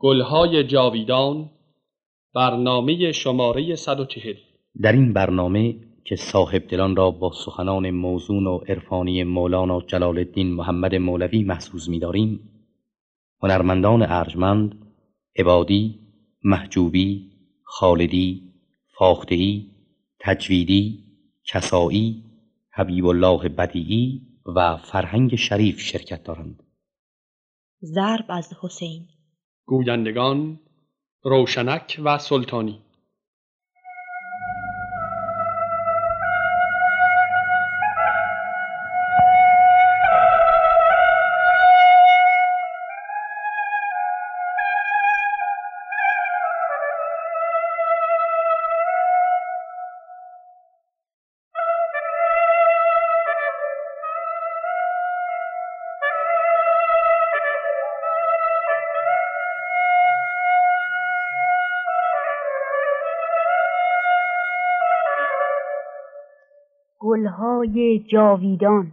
گلهای جاویدان برنامه شماره 140 در این برنامه که صاحب دلان را با سخنان موزون و عرفانی مولانا جلال الدین محمد مولوی محسوز می‌داریم هنرمندان ارجمند عبادی محجوبی خالدی فاختهی تجویدی کسایی حبیب الله بدیعی و فرهنگ شریف شرکت دارند. ضرب از حسین. گویندگان روشنک و سلطانی. جاویدان.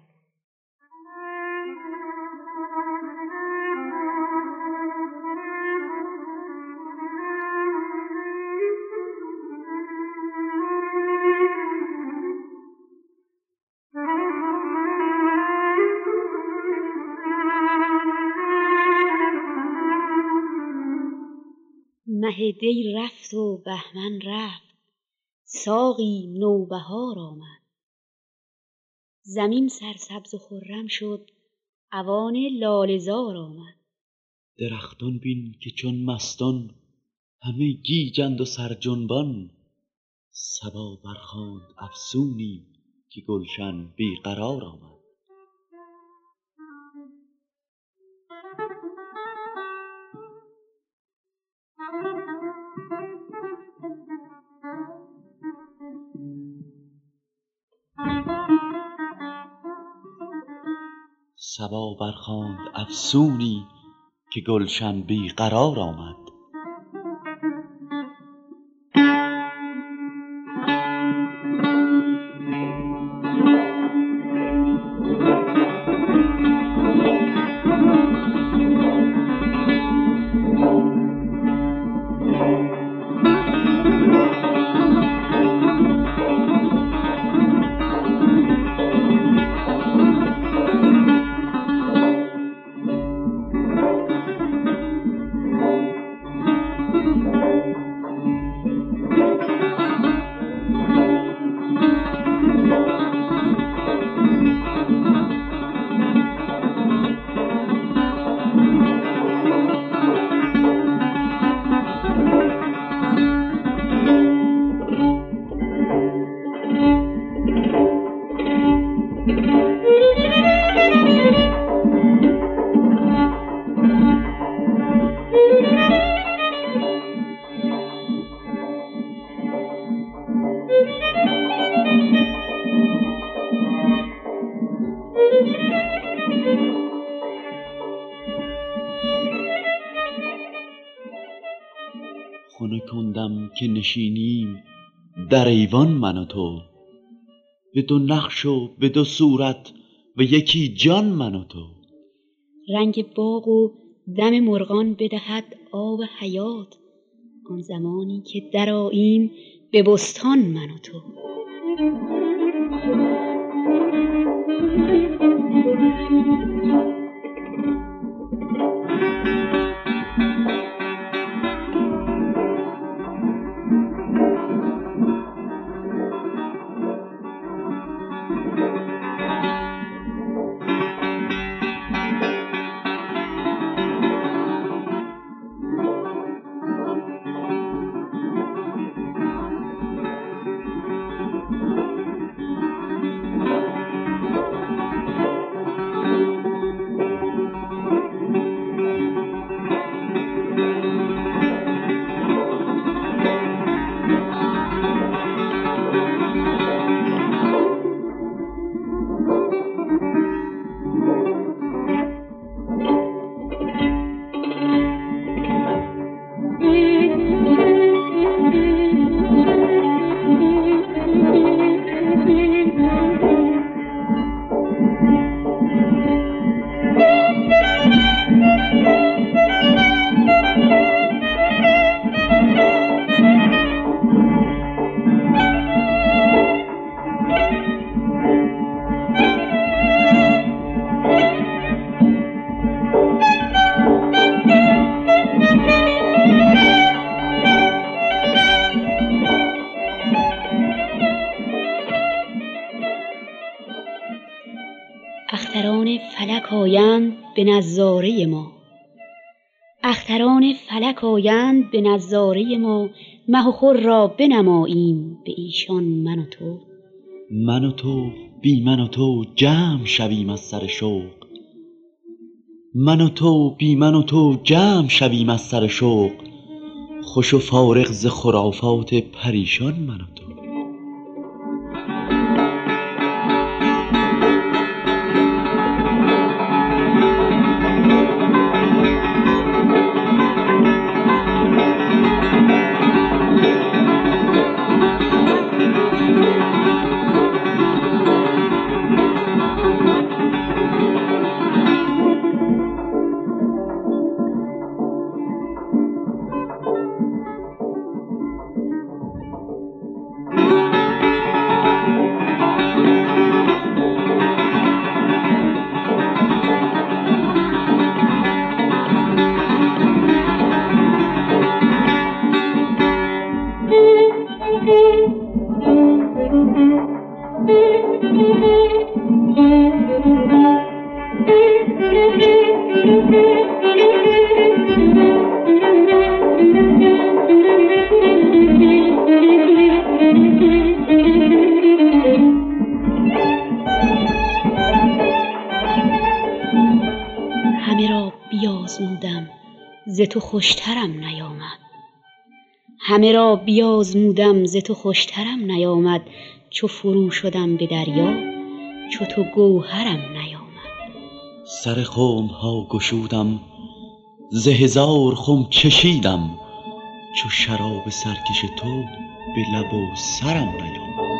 دی رفت و بهمن رفت. ساقی نوبهار آمد. زمین سرسبز و خرم شد. اوان لاله زار آمد. درختان بین که چون مستان همه گیجند و سرجنبان. صبا برخواند افسونی که گلشن بی قرار آمد. صبا برخواند افسونی که گلشن بی قرار آمد. نشینیم در ایوان من و تو به دو نقش و به دو صورت و یکی جان من و تو. رنگ باغ و دم مرغان بدهد آب حیات آن زمانی که درآییم به بستان من و تو. به نظاره ما. اختران فلک آیند به نظاره ما. مه و خور را بنماییم به ایشان من و تو. من و تو بی من و تو جمع شویم از سر شوق. من و تو بی من و تو جمع شویم از سر شوق. خوش و فارغ ز خرافات پریشان من و تو. بیازمودم ز تو خوشترم نیامد چو فرو شدم به دریا چو تو گوهرم نیامد. سر خم ها گشودم ز هزار خم چشیدم چو شراب سرکش تو به لب و سرم نیامد.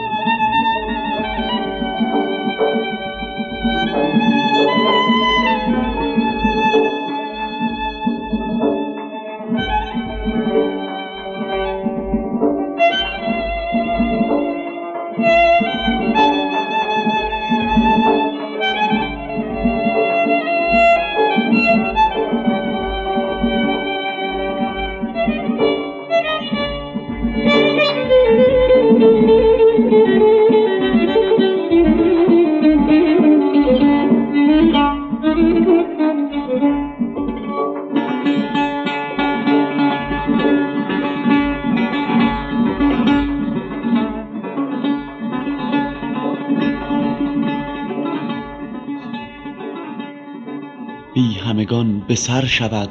به سر شود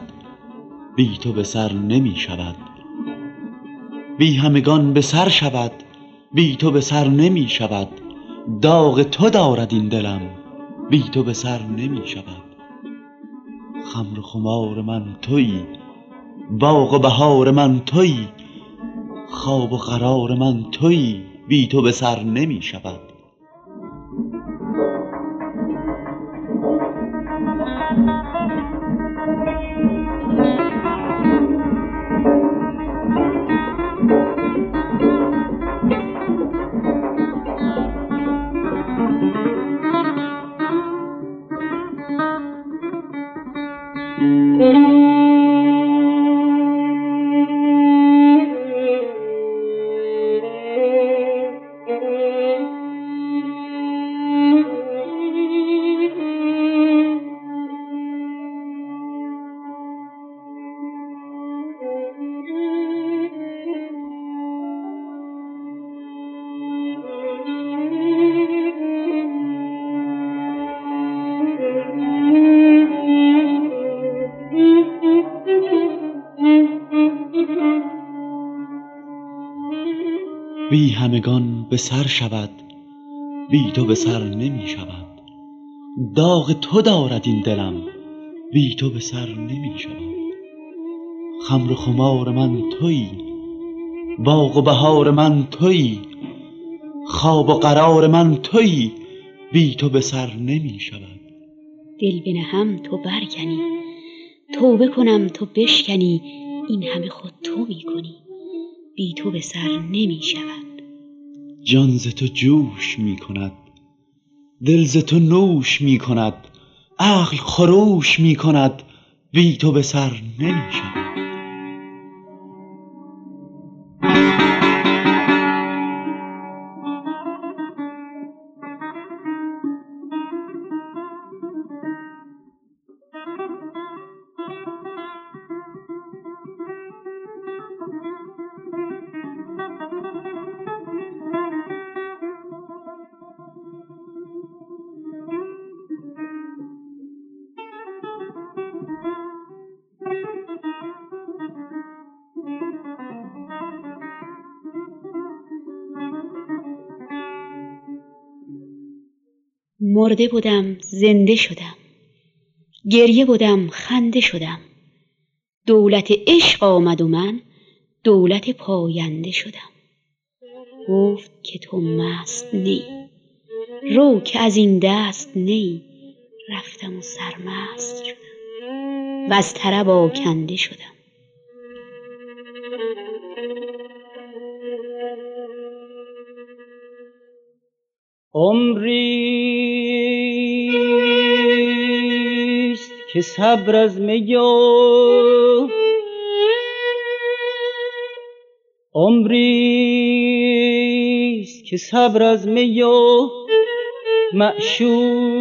بی تو به سر نمی شود. بی همگان به سر شود بی تو به سر نمی شود. داغ تو دارد این دلم بی تو به سر نمی شود. خمر خمار من تویی باغ و بهار من تویی خواب و قرار من تویی بی تو به سر نمی شود. Música سر شود بی تو به سر نمی شود. داغ تو دارد این دلم بی تو به سر نمی شود. خمر و خمار من تویی باغ و بهار من تویی خواب و قرار من تویی بی تو به سر نمی شود. دل بنهم تو برکنی توبه کنم تو بشکنی این همه خود تو می کنی بی تو به سر نمی شود. جان ز تو جوش می کند دل ز تو نوش می کند عقل خروش می کند بی تو به سر نمی شود. مرده بدم زنده شدم. گریه بدم خنده شدم. دولت عشق آمد و من دولت پاینده شدم. گفت که تو مست نی. رو که از این دست نی. رفتم و سرمست شدم. و از طرب آکنده شدم. عمریست که صبر از می و عمریست که صبر از می معشوق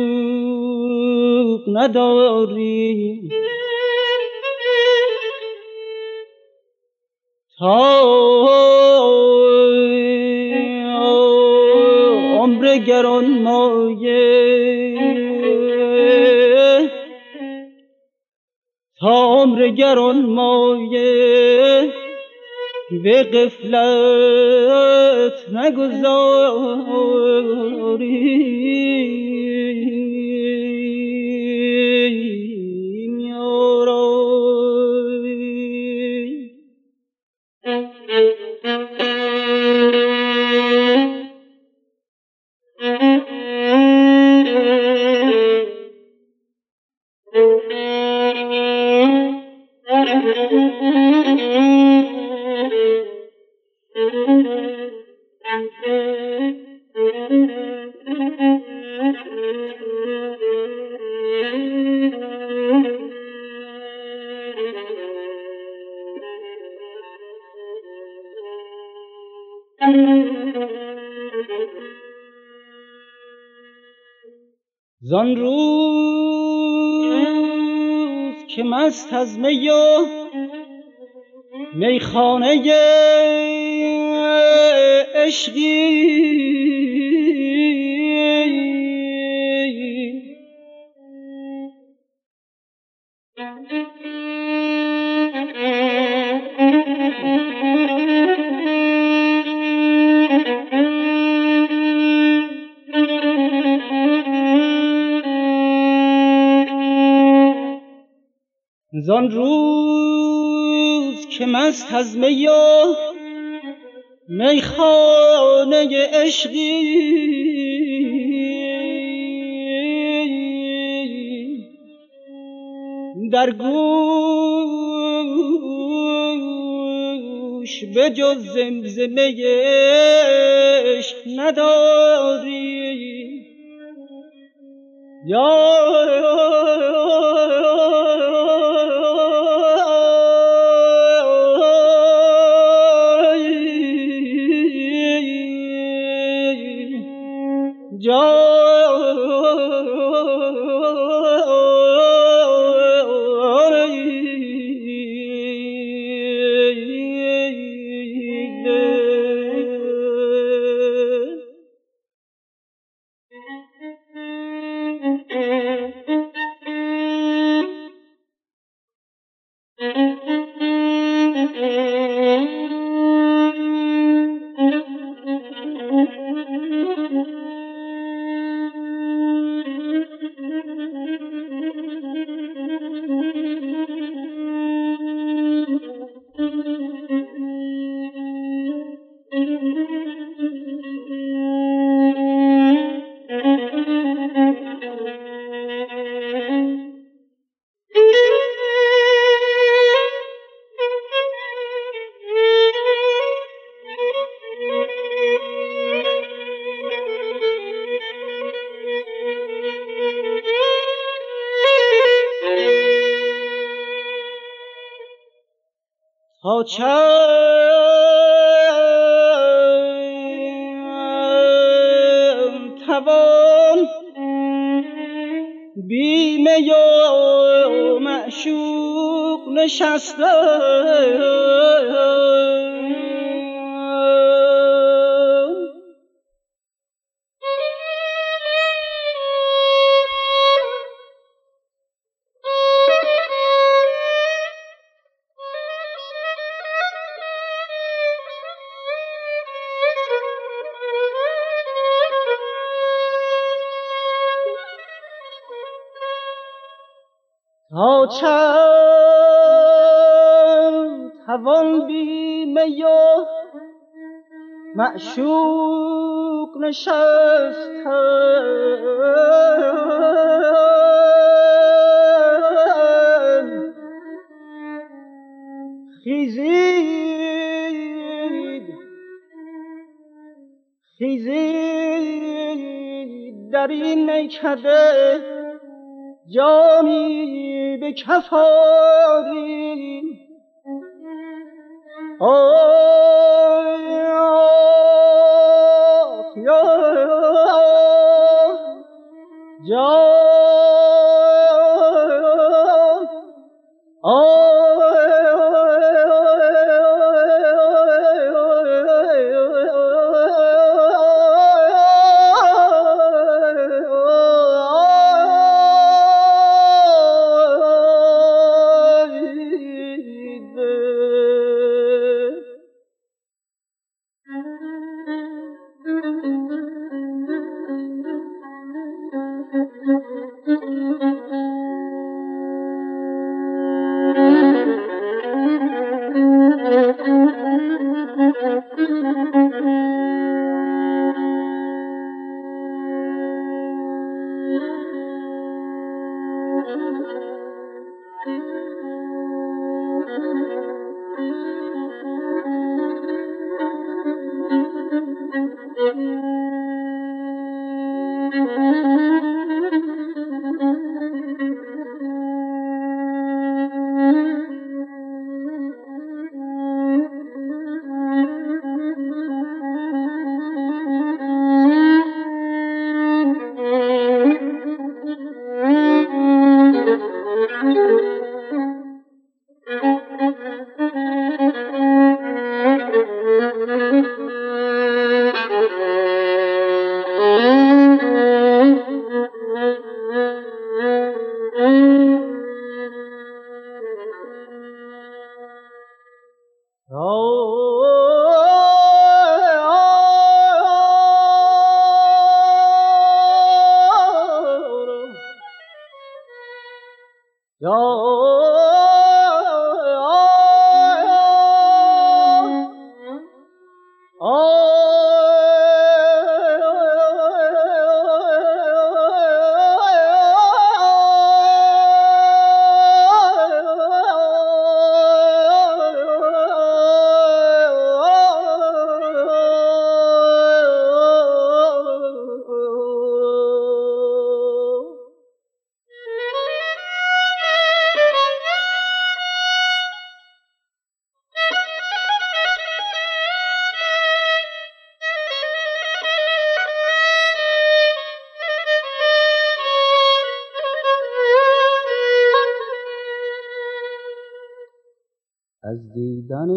نداری. تا عمر گران مایه. تا عمر گران مایه به قفلت نگذاری. که زان روز که مست از می میخانه عشقی. در گوش به جز زمزمه عشق نداری. یا معشوق نشستن خیزید. خیزید. در این میکده جامی به کف آریم دیدن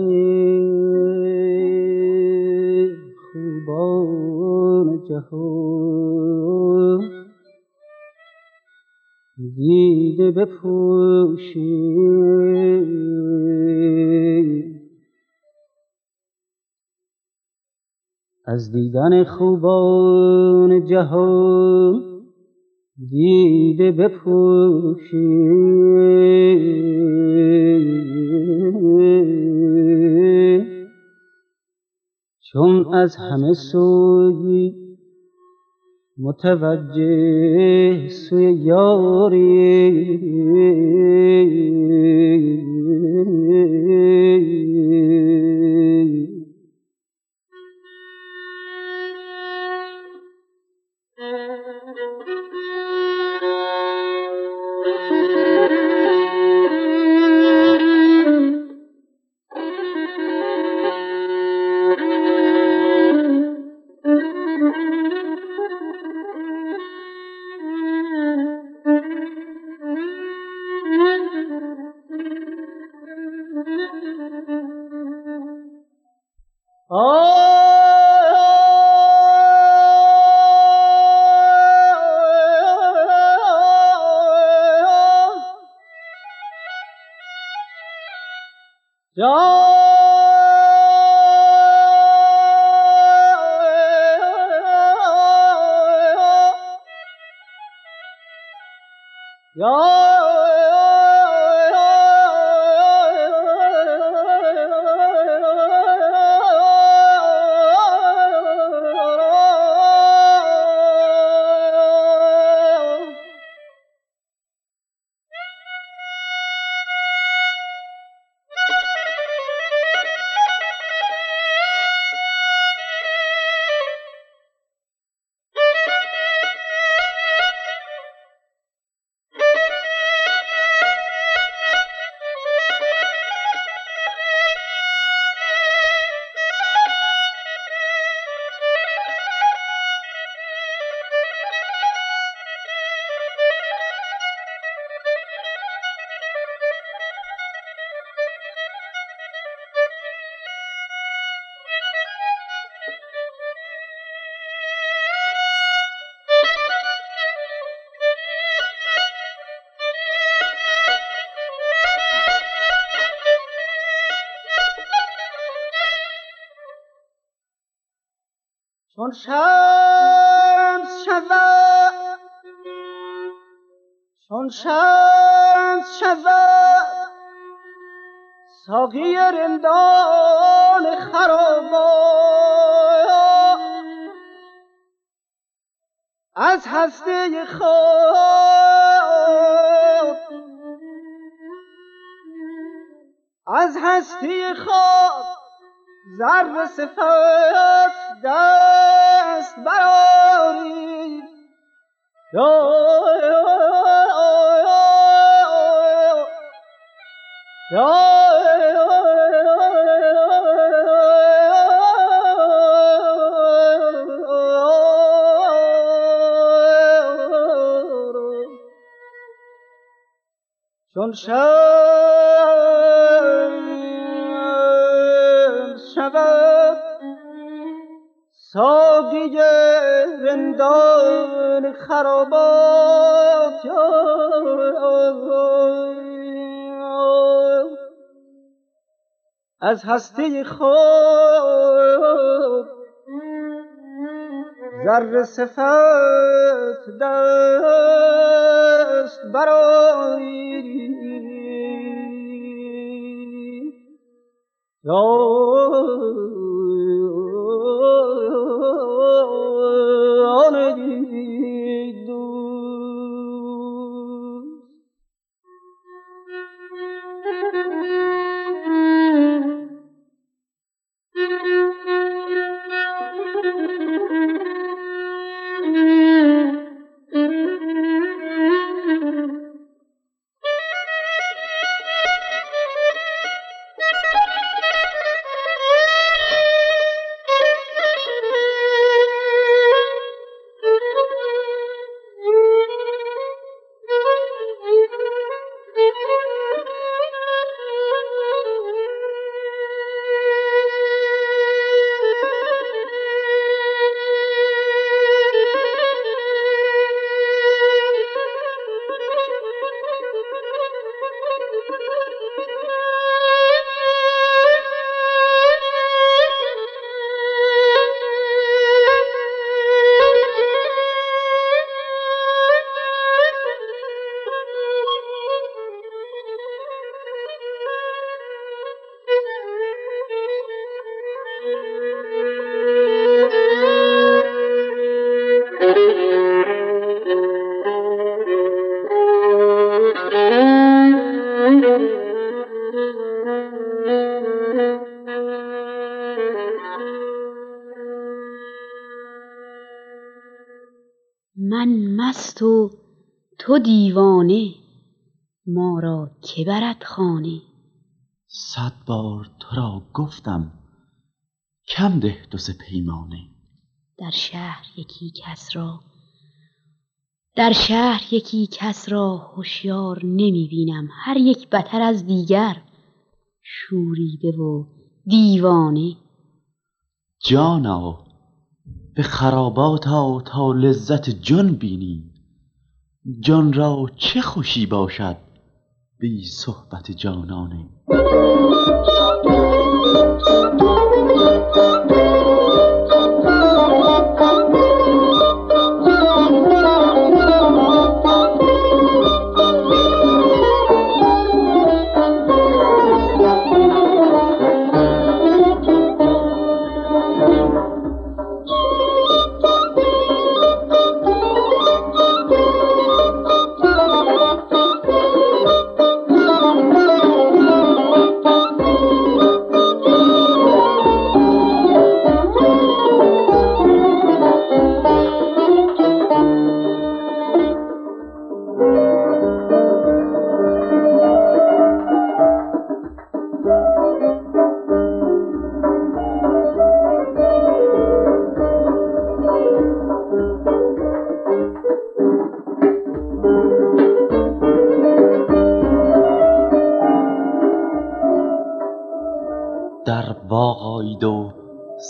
خوبان جهان. دیده بپوشی. از دیدن خوبان جهان دیده بپوشی. چون از همه سوی متوجه سوی یاری. چون ساقی رندان خرابات از هسته خود از هستی خود زر صفت دست براری یا چون ساقی رندان خرابات از هستی خود ذره صفت دست برایی تو دیوانه ما را که برد خانه؟ صد بار تو را گفتم کم ده دو سه پیمانه. در شهر یکی کس را در شهر یکی کس را هوشیار نمی بینم. هر یک بتر از دیگر شوریده و دیوانه. جانا به خرابات آ تا لذت جان بینی. جان را چه خوشی باشد بی صحبت جانانه.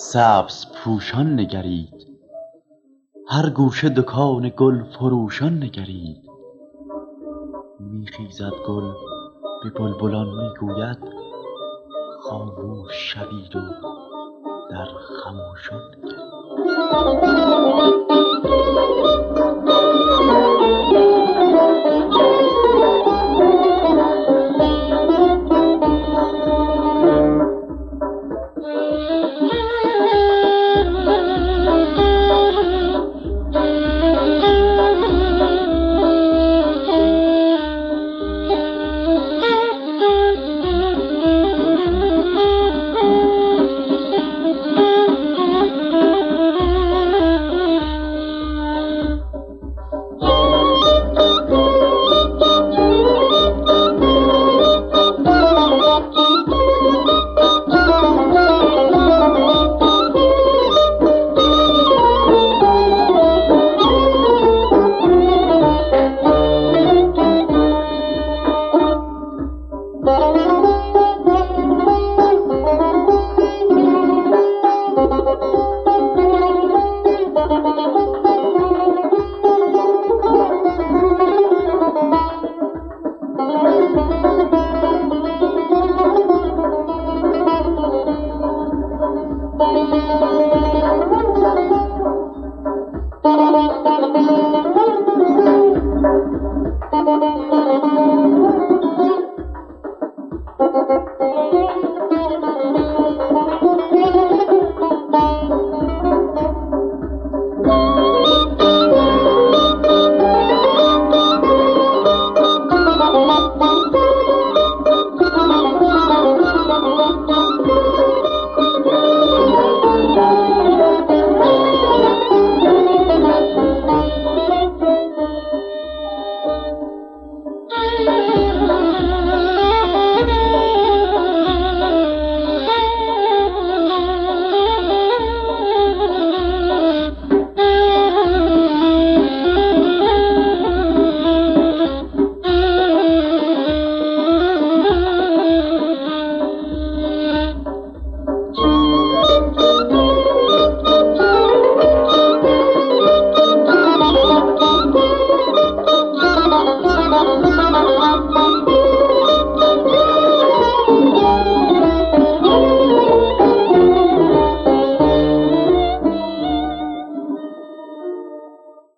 سبز پوشان نگرید. هر گوشه دکان گل فروشان نگرید. می خیزد گل به بلبلان می گوید خاموش شوید و در خموشان نگرید.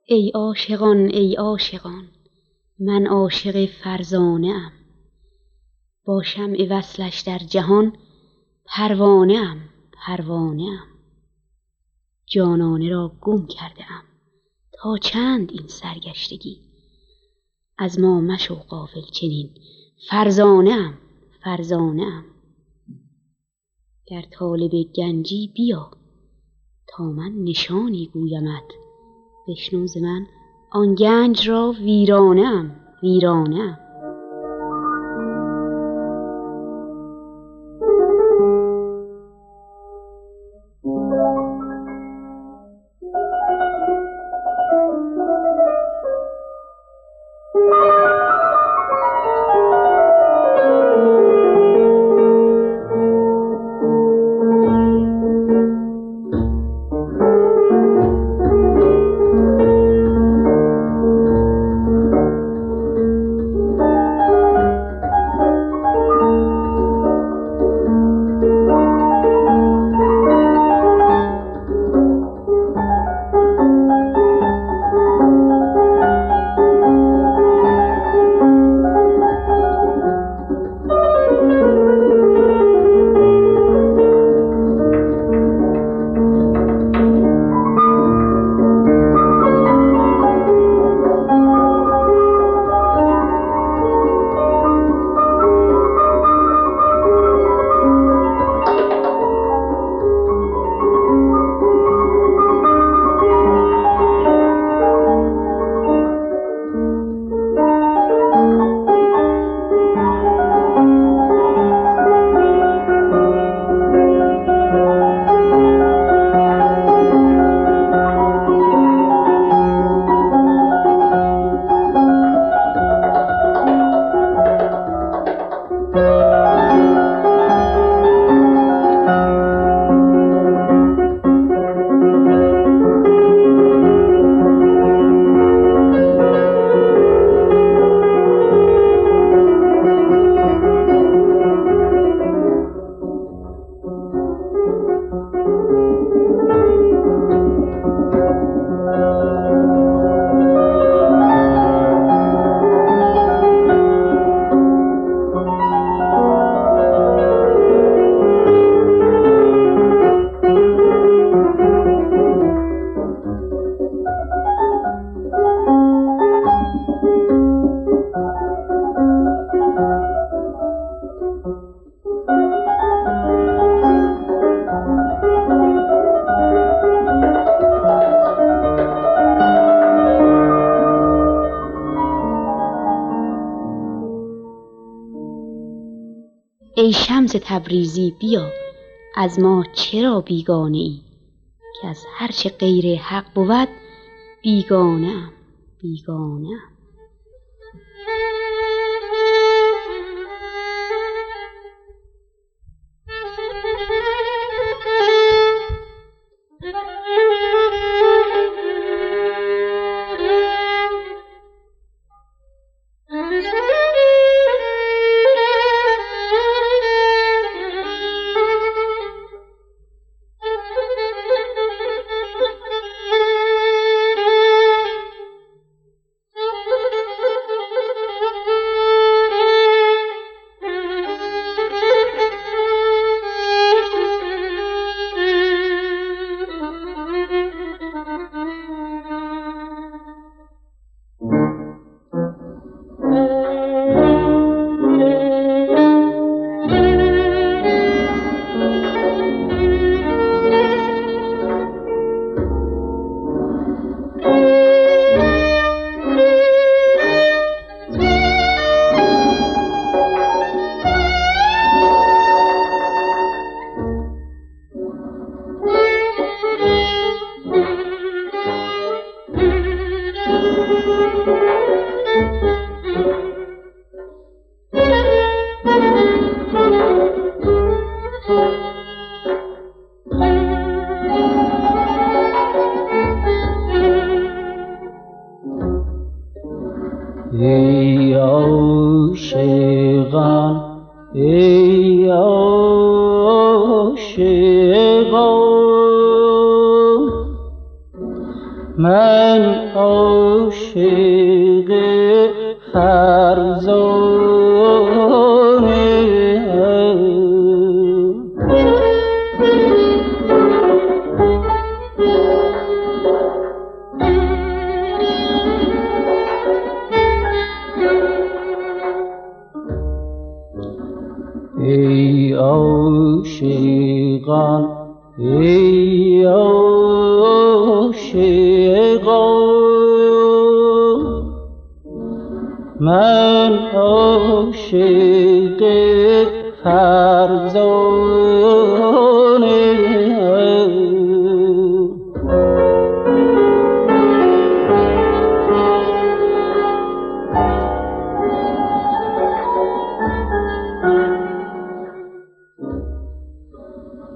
ای عاشقان ای عاشقان من عاشق فرزانه ام. با شمع وصلش در جهان پروانه ام پروانه ام. جانانه را گم کرده ام تا چند این سرگشتگی؟ از ما مشو غافل چنین فرزانه ام فرزانه ام. گر طالب گنجی بیا تا من نشانی گویمت بشنو ز من. آن گنج را ویرانه ام شمس تبریزی بیا از ما چرا بیگانه ای؟ که از هرچه غیر حق بود بیگانه ام بیگانه ام.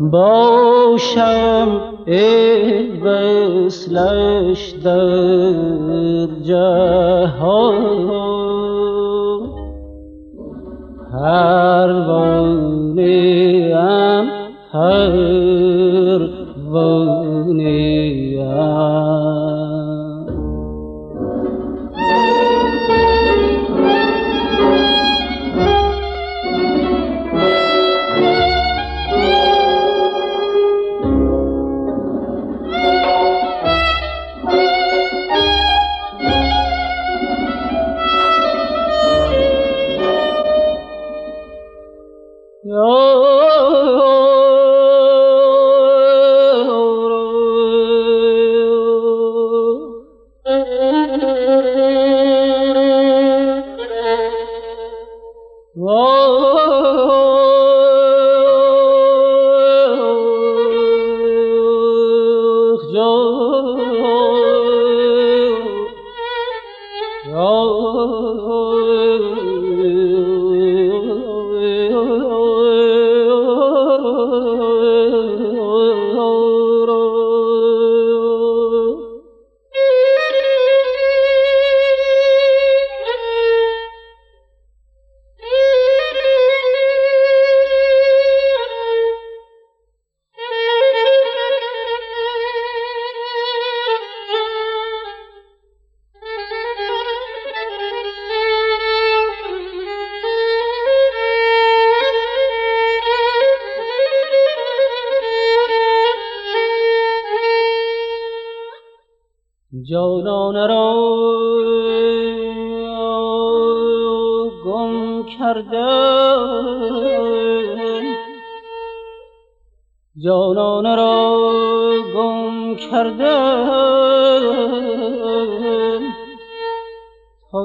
باشم ای وصلش در جهان. پروانه ام پروانه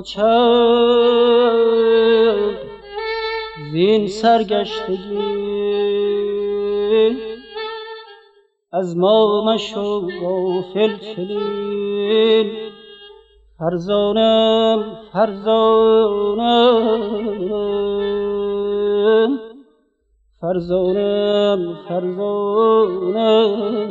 چند این سرگشتگی از ما مشو غافل چنین فرزانم فرزانم فرزانم فرزانم.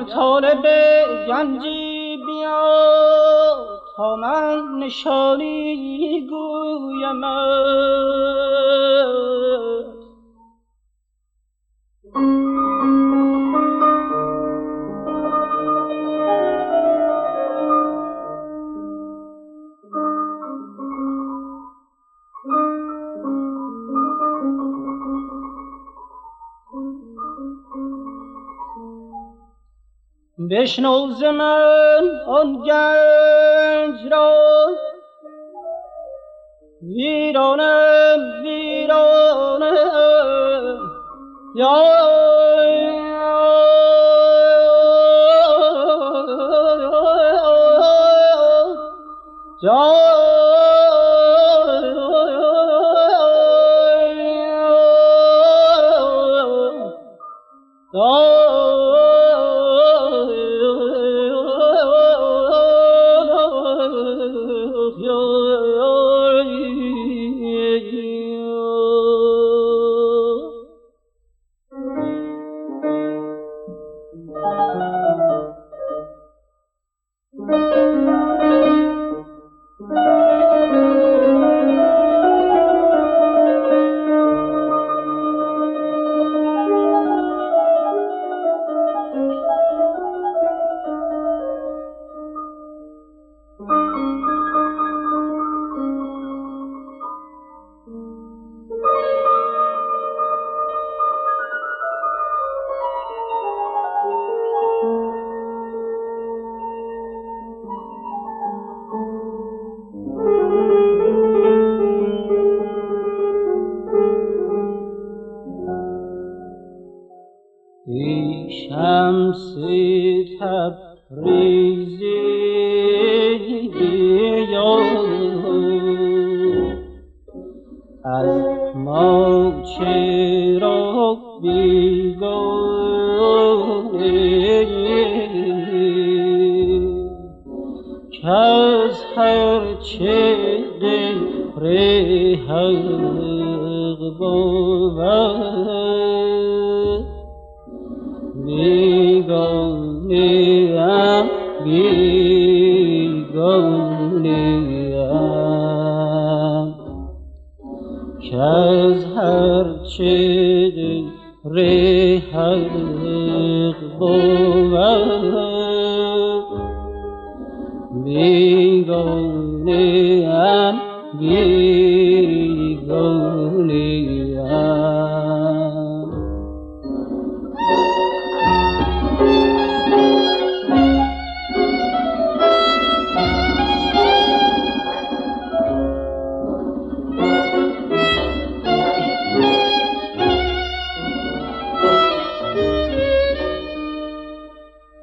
گر طالب گنجی بیا تا من نشانی گویم. بشنو ز من آن گنج را ویرانم ویرانم یا جان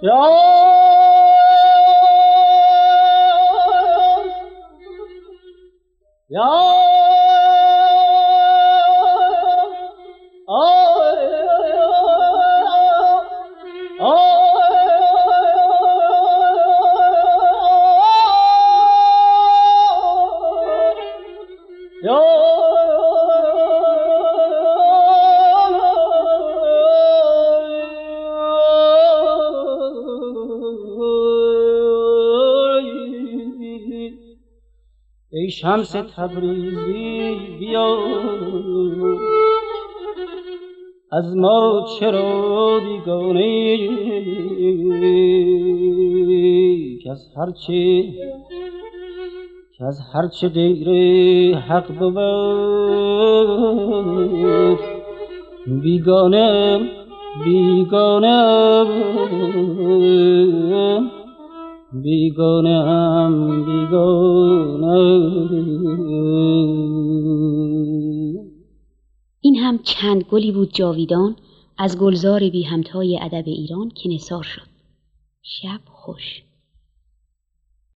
ای شمس تبریزی بیا از ما چرا بیگانه که از هرچه که از هرچه غیر حق بود. بیگانه بیگانه بیگانه این هم چند گلی بود جاویدان از گلزار بی همتای ادب ایران که نثار شد. شب خوش.